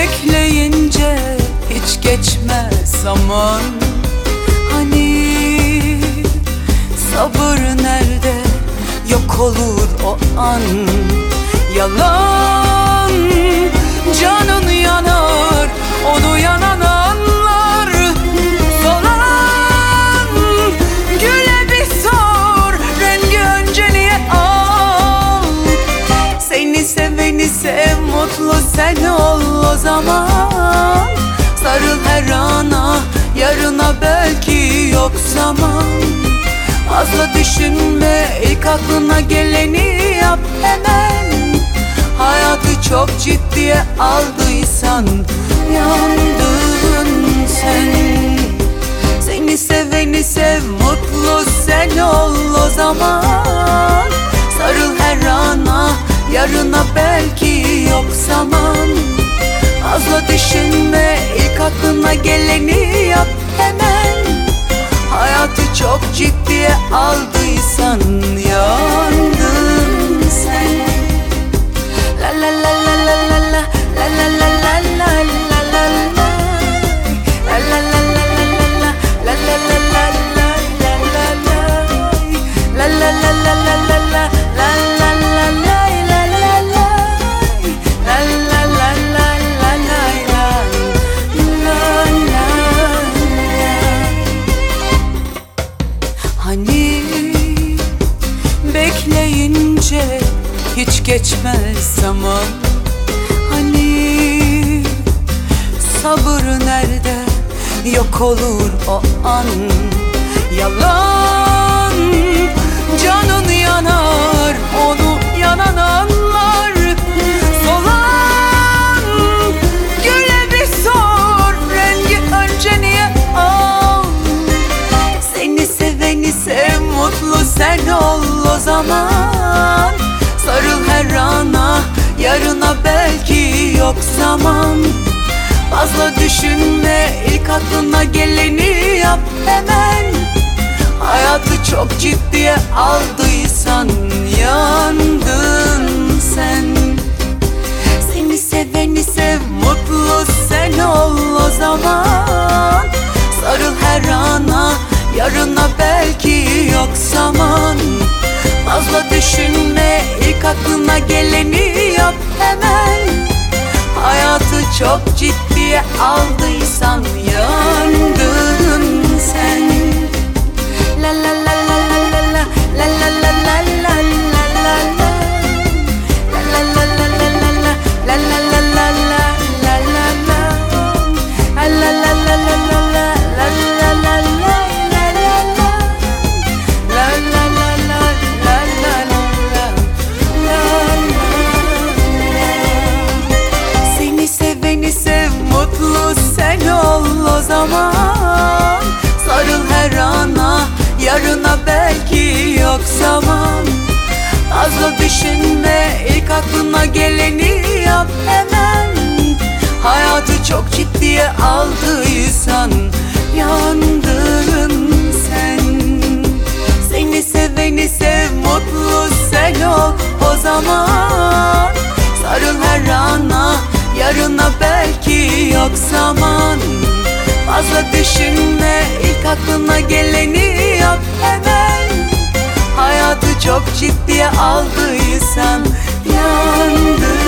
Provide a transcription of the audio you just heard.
Bekleyince hiç geçmez zaman. Hani sabır nerede? Yok olur o an. Yalan canın yanar zaman. Sarıl her ana yarına belki yok zaman. Fazla düşünme ilk aklına geleni yap hemen. Hayatı çok ciddiye aldıysan yandın sen. Seni seveni sev mutlu sen ol o zaman. Sarıl her ana yarına belki yok zaman Fazla düşünme. İlk aklına geleni yap hemen. Hayatı çok ciddiye aldıysan yandın bekleyince hiç geçmez zaman. Hani sabır nerede? Yok olur o an. Yalan canın yanar zaman. Sarıl her ana yarına belki yok zaman. Fazla düşünme ilk aklına geleni yap hemen. Hayatı çok ciddiye aldıysan düşünme ilk aklına geleni yap hemen. Hayatı çok ciddiye aldıysan yandın zaman. Sarıl her ana yarına belki yok zaman. Fazla düşünme ilk aklına geleni yap hemen. Hayatı çok ciddiye aldıysan yandın sen. Seni seveni sev mutlu sen ol o zaman. Sarıl her ana yarına belki yok zaman Fazla düşünme. İlk aklına geleni yap hemen. Hayatı çok ciddiye aldıysan yandın